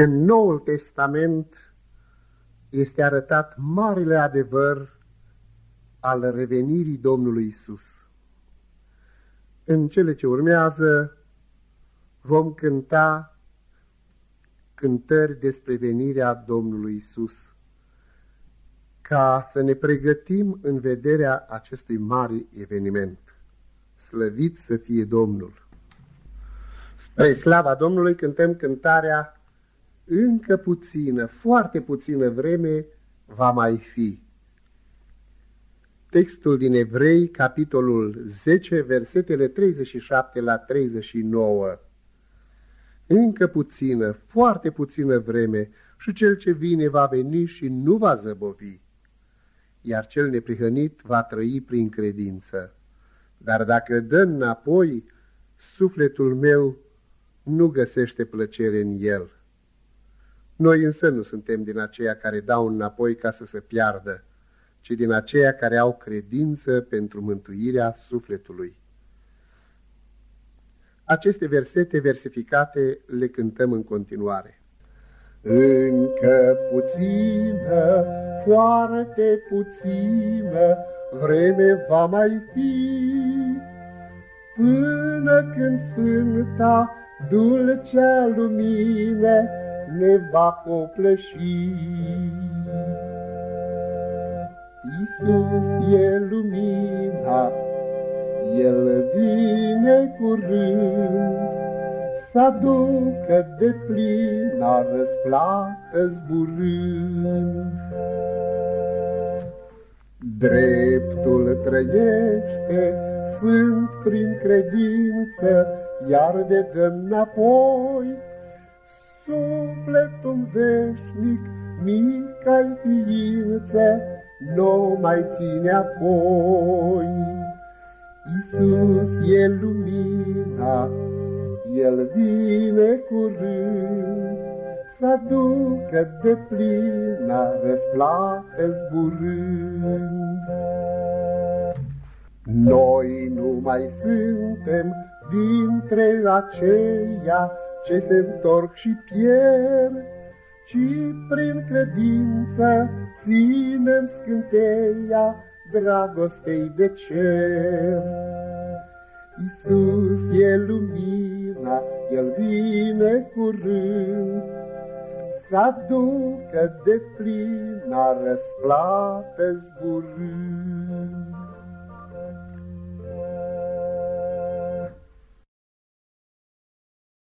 În Noul Testament este arătat marele adevăr al revenirii Domnului Isus. În cele ce urmează vom cânta cântări despre venirea Domnului Isus, ca să ne pregătim în vederea acestui mare eveniment. Slăvit să fie Domnul! Spre slava Domnului cântăm cântarea încă puțină, foarte puțină vreme va mai fi. Textul din Evrei, capitolul 10, versetele 37 la 39. Încă puțină, foarte puțină vreme și cel ce vine va veni și nu va zăbovi, iar cel neprihănit va trăi prin credință. Dar dacă dă înapoi, sufletul meu nu găsește plăcere în el. Noi însă nu suntem din aceia care dau înapoi ca să se piardă, ci din aceia care au credință pentru mântuirea sufletului. Aceste versete versificate le cântăm în continuare. Încă puțină, foarte puțină, vreme va mai fi, până când Sfânta, dulcea lumină, ne va copleși. Iisus e lumina, El vine curând, Să aducă de plina răsplată zburând. Dreptul trăiește, sfânt prin credință, Iar de dă înapoi, Sufletul veșnic, mic ai ființă, nu mai ține apoi. Iisus e lumina, El vine curând, Să aducă de plina răsplată zburând. Noi nu mai suntem dintre aceia ce se întorc și pierd, ci prin credință ținem scânteia dragostei de cer. Iisus e lumina, El vine curând, să aducă de plina răsplată zburând.